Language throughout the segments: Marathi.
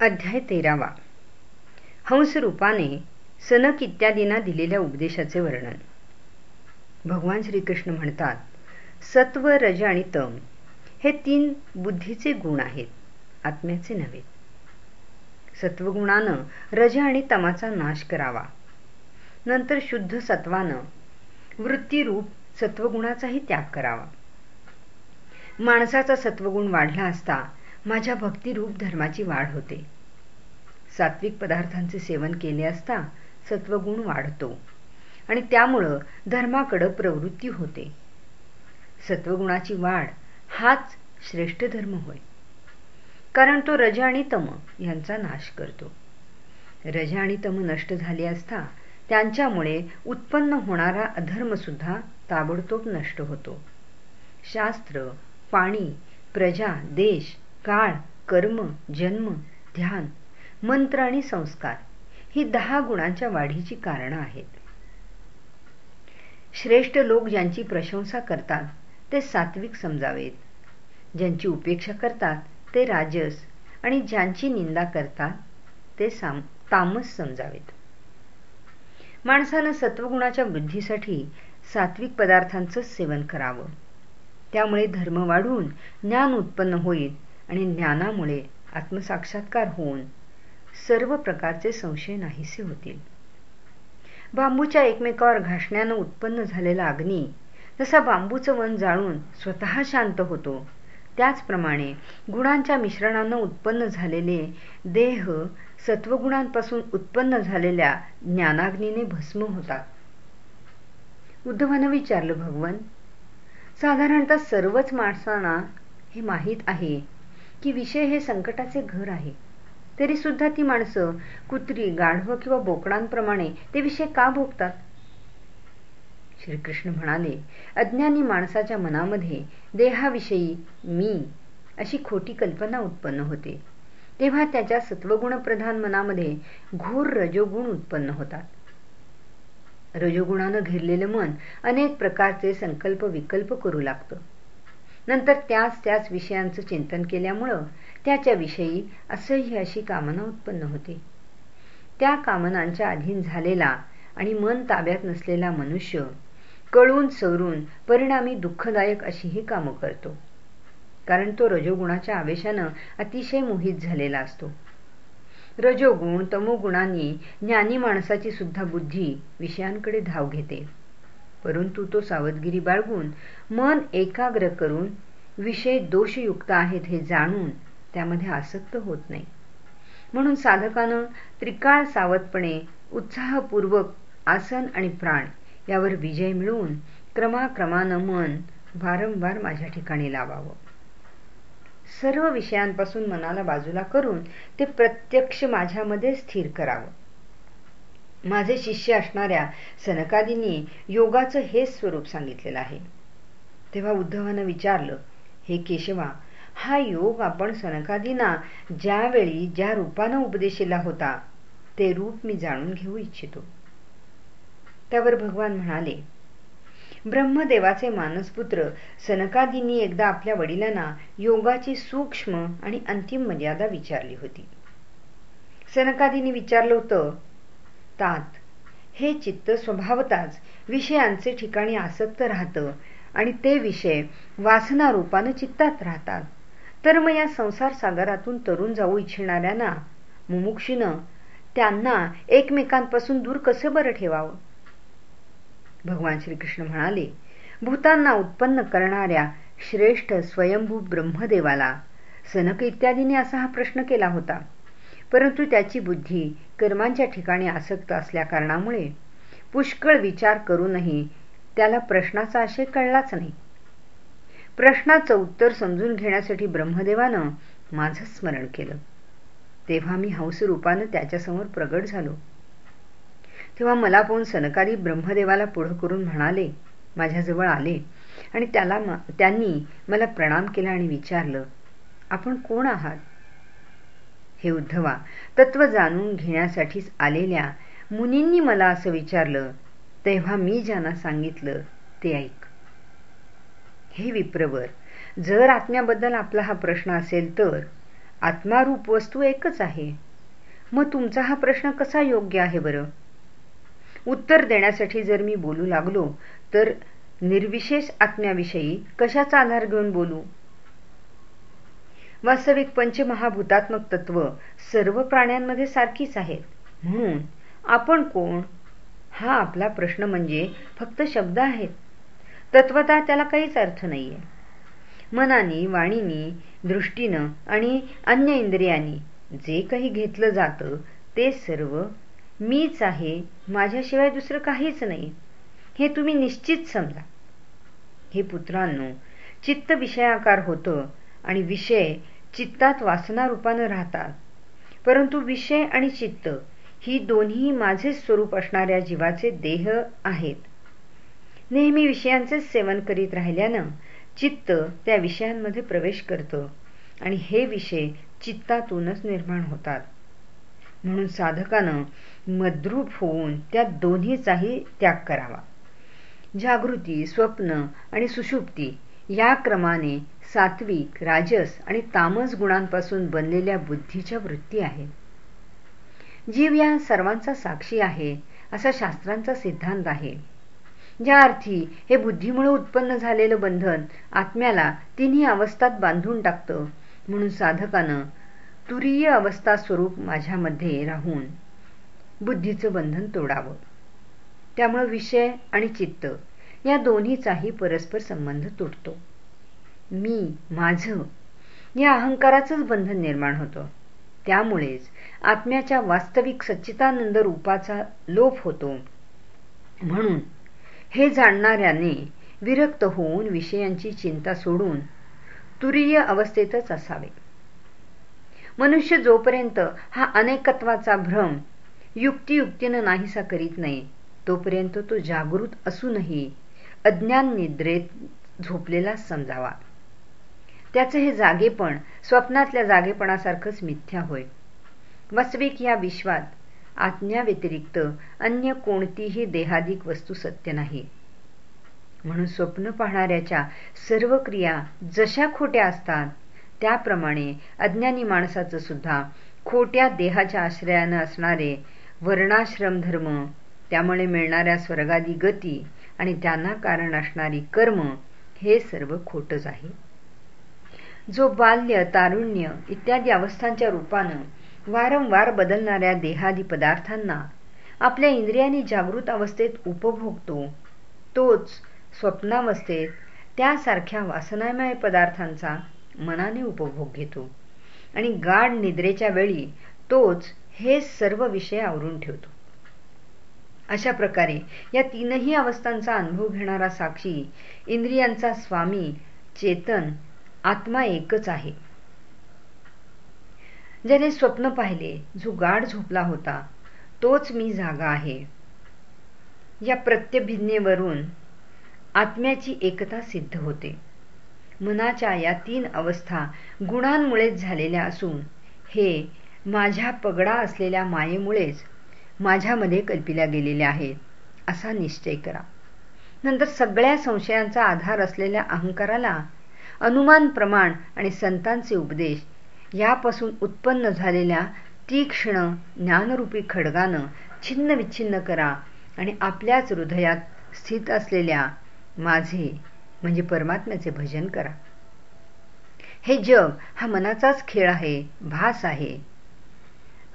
अध्याय तेरावा. हंस रूपाने सनक इत्यादींना दिलेल्या उपदेशाचे वर्णन. भगवान श्रीकृष्ण म्हणतात सत्व रज आणि तम हे तीन बुद्धीचे गुण आहेत आत्म्याचे नव्हे. सत्वगुणानं रज आणि तमाचा नाश करावा. नंतर शुद्ध सत्वानं वृत्तीरूप सत्वगुणाचाही त्याग करावा. माणसाचा सत्वगुण वाढला असता माझ्या भक्तिरूप धर्माची वाढ होते. सात्विक पदार्थांचे सेवन केले असता सत्वगुण वाढतो आणि त्यामुळं धर्माकडं प्रवृत्ती होते. सत्वगुणाची वाढ हाच श्रेष्ठ धर्म होय. कारण तो रज आणि तम यांचा नाश करतो. रज आणि तम नष्ट झाले असता त्यांच्यामुळे उत्पन्न होणारा अधर्म सुद्धा ताबडतोब नष्ट होतो. शास्त्र पाणी प्रजा देश काळ कर्म जन्म ध्यान मंत्र आणि संस्कार ही दहा गुणांच्या वाढीची कारणं आहेत. श्रेष्ठ लोक ज्यांची प्रशंसा करतात ते सात्विक समजावेत. ज्यांची उपेक्षा करतात ते राजस आणि ज्यांची निंदा करतात ते साम तामस समजावेत. माणसानं सत्वगुणाच्या वृद्धीसाठी सात्विक पदार्थांचं सेवन करावं. त्यामुळे धर्म वाढून ज्ञान उत्पन्न होईल आणि ज्ञानामुळे आत्मसाक्षात्कार होऊन सर्व प्रकारचे संशय नाहीसे होतील. बांबूच्या एकमेकावर घासण्यानं उत्पन्न झालेला अग्नी जसा बांबूचं वन जाळून स्वतः शांत होतो त्याचप्रमाणे गुणांच्या मिश्रणानं उत्पन्न झालेले देह सत्वगुणांपासून उत्पन्न झालेल्या ज्ञानाग्नीने भस्म होतात. उद्धवानं विचारलं भगवन साधारणतः सर्वच माणसांना हे माहीत आहे की विषय हे संकटाचे घर आहे. तरी सुद्धा ती माणसं कुत्री गाढव किंवा बोकडांप्रमाणे ते विषय का भोगतात? श्रीकृष्ण म्हणाले अज्ञानी माणसाच्या मनामध्ये देहाविषयी मी अशी खोटी कल्पना उत्पन्न होते. तेव्हा त्याच्या सत्वगुण प्रधान मनामध्ये घोर रजोगुण उत्पन्न होतात. रजोगुणानं घेरलेलं मन अनेक प्रकारचे संकल्प विकल्प करू लागतं. नंतर त्याच त्याच विषयांचं चिंतन केल्यामुळं त्याच्याविषयी असह्य अशी कामना उत्पन्न होते. त्या कामनांच्या अधीन झालेला आणि मन ताब्यात नसलेला मनुष्य कळून सवरून परिणामी दुःखदायक अशी ही कामं करतो. कारण तो रजोगुणाच्या आवेशानं अतिशय मोहित झालेला असतो. रजोगुण तमोगुणांनी ज्ञानी माणसाची सुद्धा बुद्धी विषयांकडे धाव घेते. परंतु तो सावधगिरी बाळगून मन एकाग्र करून विषय दोषयुक्त आहेत हे जाणून त्यामध्ये आसक्त होत नाही. म्हणून साधकानं त्रिकाळ सावधपणे उत्साहपूर्वक आसन आणि प्राण यावर विजय मिळवून क्रमाक्रमानं मन वारंवार माझ्या ठिकाणी लावावं. सर्व विषयांपासून मनाला बाजूला करून ते प्रत्यक्ष माझ्यामध्ये स्थिर करावं. माझे शिष्य असणाऱ्या सनकादींनी योगाचं हेच स्वरूप सांगितलेलं आहे. तेव्हा उद्धवानं विचारलं हे केशवा हा योग आपण सनकादींना ज्यावेळी ज्या रूपानं उपदेशिला होता ते रूप मी जाणून घेऊ इच्छितो. त्यावर भगवान म्हणाले ब्रह्मदेवाचे मानसपुत्र सनकादींनी एकदा आपल्या वडिलांना योगाची सूक्ष्म आणि अंतिम मर्यादा विचारली होती. सनकादींनी विचारलं होतं तात हे चित्त स्वभावताच विषयांचे ठिकाणी आसक्त राहतं आणि ते विषय वासना रूपानं चित्तात राहतात. तर मग या संसार सागरातून तरुण जाऊ इच्छिणाऱ्यांना मुमुक्षीनं त्यांना एकमेकांपासून दूर कसं बरं ठेवावं? भगवान श्रीकृष्ण म्हणाले भूतांना उत्पन्न करणाऱ्या श्रेष्ठ स्वयंभू ब्रह्मदेवाला सनक इत्यादीने असा हा प्रश्न केला होता. परंतु त्याची बुद्धी कर्मांच्या ठिकाणी आसक्त असल्या कारणामुळे पुष्कळ विचार करूनही त्याला प्रश्नाचा आशय कळलाच नाही. प्रश्नाचं उत्तर समजून घेण्यासाठी ब्रह्मदेवानं माझं स्मरण केलं. तेव्हा मी हंस रूपानं त्याच्यासमोर प्रगट झालो. तेव्हा मला पाहून सनकारी ब्रह्मदेवाला पुढं करून म्हणाले माझ्याजवळ आले आणि त्याला त्यांनी मला प्रणाम केला आणि विचारलं आपण कोण आहात? हे उद्धवा तत्व जाणून घेण्यासाठीच आलेल्या मुनींनी मला असं विचारलं तेव्हा मी ज्यांना सांगितलं ते ऐक. हे विप्रवर जर आत्म्याबद्दल आपला हा प्रश्न असेल तर आत्मारूप वस्तू एकच आहे. मग तुमचा हा प्रश्न कसा योग्य आहे बरं? उत्तर देण्यासाठी जर मी बोलू लागलो तर निर्विशेष आत्म्याविषयी कशाचा आधार घेऊन बोलू? वास्तविक पंचमहाभूतात्मक तत्व सर्व प्राण्यांमध्ये सारखीच आहेत. म्हणून आपण कोण? हा आपला प्रश्न म्हणजे फक्त शब्द आहेत. तत्वता त्याला काहीच अर्थ नाहीये. मनाने वाणीनी दृष्टीनं आणि अन्य इंद्रियांनी जे काही घेतलं जातं ते सर्व मीच आहे माझ्याशिवाय दुसरं काहीच नाही. हे तुम्ही निश्चित समजा. हे पुत्रांनो चित्त विषयाकार होतं आणि विषय चित्तात वासनारूपानं राहतात. परंतु विषय आणि चित्त ही दोन्ही माझेच स्वरूप असणाऱ्या जीवाचे देह आहेत. नेहमी विषयांचे सेवन करीत राहिल्यानं चित्त त्या विषयांमध्ये प्रवेश करतं आणि हे विषय चित्तातूनच निर्माण होतात. म्हणून साधकानं मद्रूप होऊन त्या दोन्हीचाही त्याग करावा. जागृती स्वप्न आणि सुषुप्ती या क्रमाने सात्विक राजस आणि तामस गुणांपासून बनलेल्या बुद्धीच्या वृत्ती आहेत. जीव या सर्वांचा साक्षी आहे असा शास्त्रांचा सिद्धांत आहे. ज्या अर्थी हे बुद्धीमुळे उत्पन्न झालेलं बंधन आत्म्याला तिन्ही अवस्थात बांधून टाकतं म्हणून साधकानं तुरीय अवस्था स्वरूप माझ्यामध्ये राहून बुद्धीचं बंधन तोडावं. त्यामुळे विषय आणि चित्त या दोन्हीचाही परस्पर संबंध तुटतो मी माझं. या अहंकाराचंच बंधन निर्माण होतं. त्यामुळेच आत्म्याच्या वास्तविक सच्चितानंद रूपाचा लोप होतो. म्हणून हे जाणणाऱ्याने विरक्त होऊन विषयांची चिंता सोडून तुरीय अवस्थेतच असावे. मनुष्य जोपर्यंत हा अनेकत्वाचा भ्रम युक्तियुक्तीनं नाहीसा करीत नाही तोपर्यंत तो जागृत असूनही अज्ञान निद्रेत झोपलेला समजावा. त्याचं हे जागेपण स्वप्नातल्या जागेपणासारखंच मिथ्या होय. वास्तविक या विश्वात आज्ञाव्यतिरिक्त अन्य कोणतीही देहादिक वस्तू सत्य नाही. म्हणून स्वप्न पाहणाऱ्याच्या सर्व क्रिया जशा खोट्या असतात त्याप्रमाणे अज्ञानी माणसाचं सुद्धा खोट्या देहाच्या आश्रयानं असणारे वर्णाश्रम धर्म त्यामुळे मिळणाऱ्या स्वर्गादी गती आणि त्यांना कारण असणारी कर्म हे सर्व खोटच आहे. जो बाल्य तारुण्य इत्यादी अवस्थांच्या रूपानं वारंवार बदलणाऱ्या देहादी पदार्थांना आपल्या इंद्रियांनी जागृत अवस्थेत उपभोगतो तोच स्वप्नावस्थेत त्यासारख्या वासनामय पदार्थांचा मनाने उपभोग घेतो. आणि गाढ निद्रेच्या वेळी तोच हे सर्व विषय आवरून ठेवतो. अशा प्रकारे या तीनही अवस्थांचा अनुभव घेणारा साक्षी इंद्रियांचा स्वामी चेतन आत्मा एकच आहे. ज्याने स्वप्न पाहिले जो गाढ झोपला होता तोच मी जागा आहे. या प्रत्यभिज्ञेवरून आत्म्याची एकता सिद्ध होते. मनाच्या या तीन अवस्था गुणांमुळेच झालेल्या असून हे माझ्या पगडा असलेल्या मायेमुळेच माझ्यामध्ये कल्पिल्या गेलेल्या आहेत असा निश्चय करा. नंतर सगळ्या संशयांचा आधार असलेल्या अहंकाराला अनुमान प्रमाण आणि संतांचे उपदेश यापासून उत्पन्न झालेल्या तीक्ष्ण ज्ञानरूपी खडगानं छिन्न विच्छिन्न करा आणि आपल्याच हृदयात स्थित असलेल्या माझे म्हणजे परमात्म्याचे भजन करा. हे जग हा मनाचाच खेळ आहे भास आहे.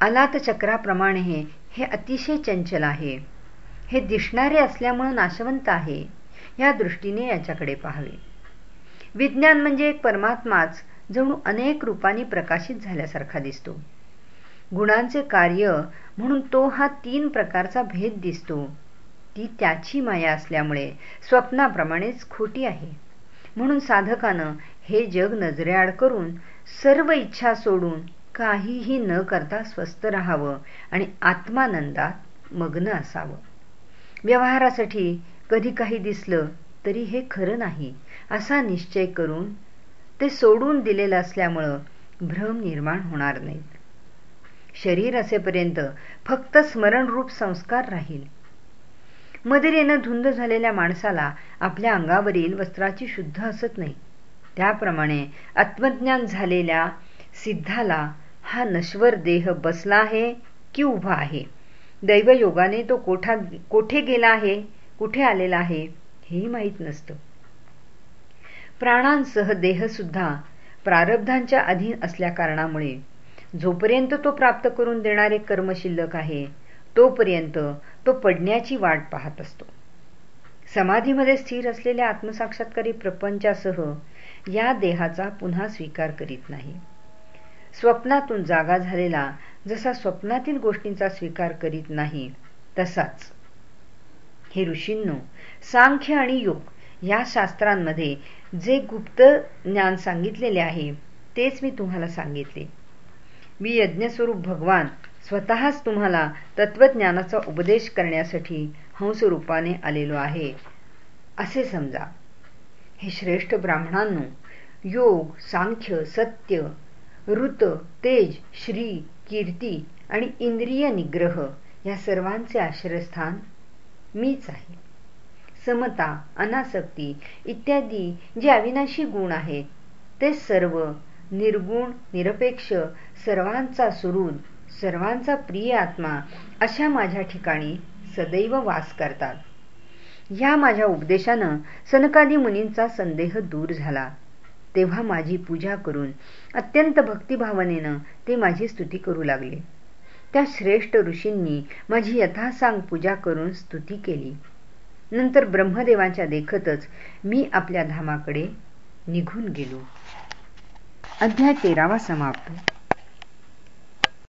अलात चक्राप्रमाणे हे अतिशय चंचल आहे. हे दिसणारे असल्यामुळे नाशवंत आहे. या दृष्टीने याच्याकडे पाहावे. विज्ञान म्हणजे एक परमात्माच जणू अनेक रूपांनी प्रकाशित झाल्यासारखा दिसतो. गुणांचे कार्य म्हणून तो हा तीन प्रकारचा भेद दिसतो. ती त्याची माया असल्यामुळे स्वप्नाप्रमाणेच खोटी आहे. म्हणून साधकानं हे जग नजरेआड करून सर्व इच्छा सोडून काहीही न करता स्वस्थ राहावं आणि आत्मानंदात मग्न असावं. व्यवहारासाठी कधी काही दिसलं तरी हे खरं नाही असा निश्चय करून ते सोडून दिलेलं असल्यामुळं भ्रम निर्माण होणार नाहीत शरीर असेपर्यंत फक्त स्मरणरूप संस्कार राहील. मदिरेनं धुंद झालेल्या माणसाला आपल्या अंगावरील वस्त्राची शुद्ध असत नाही. त्याप्रमाणे आत्मज्ञान झालेल्या सिद्धाला हा नश्वर देह बसला आहे की उभा आहे? दैवयोगाने तो कोठा कोठे गेला आहे? कुठे आलेला आहे? हेही माहीत नसतं. प्राणांसह देह सुद्धा प्रारब्धांच्या अधीन असल्या कारणामुळे जोपर्यंत तो प्राप्त करून देणारे कर्म शिल्लक आहे तोपर्यंत तो पडण्याची वाट पाहत असतो. समाधीमध्ये स्थिर असलेल्या आत्मसाक्षात्कारी प्रपंचासह या देहाचा पुन्हा स्वीकार करीत नाही. स्वप्नातून जागा झालेला जसा स्वप्नातील गोष्टींचा स्वीकार करीत नाही तसाच हे ऋषींनो सांख्य आणि योग या शास्त्रांमध्ये जे गुप्त ज्ञान सांगितलेले आहे तेच मी तुम्हाला सांगितले. मी यज्ञस्वरूप भगवान स्वतःच तुम्हाला तत्वज्ञानाचा उपदेश करण्यासाठी हंसरूपाने आलेलो आहे. असे समजा. हे श्रेष्ठ ब्राह्मणांनो योग सांख्य सत्य ऋत तेज श्री कीर्ती आणि इंद्रिय निग्रह या सर्वांचे आश्रयस्थान मीच आहे. समता अनासक्ती इत्यादी जे अविनाशी गुण आहेत ते सर्व निर्गुण निरपेक्ष सर्वांचा सुरूद सर्वांचा प्रिय आत्मा अशा माझ्या ठिकाणी सदैव वास करतात. ह्या माझ्या उपदेशानं सनकादी मुनींचा संदेह दूर झाला. तेव्हा माझी पूजा करून अत्यंत भक्तिभावनेनं ते माझी स्तुती करू लागले. त्या श्रेष्ठ ऋषींनी माझी यथासांग पूजा करून स्तुती केली. नंतर ब्रह्मदेवाच्या देखतच मी आपल्या धामाकडे निघून गेलो. अध्याय तेरावा समाप्त.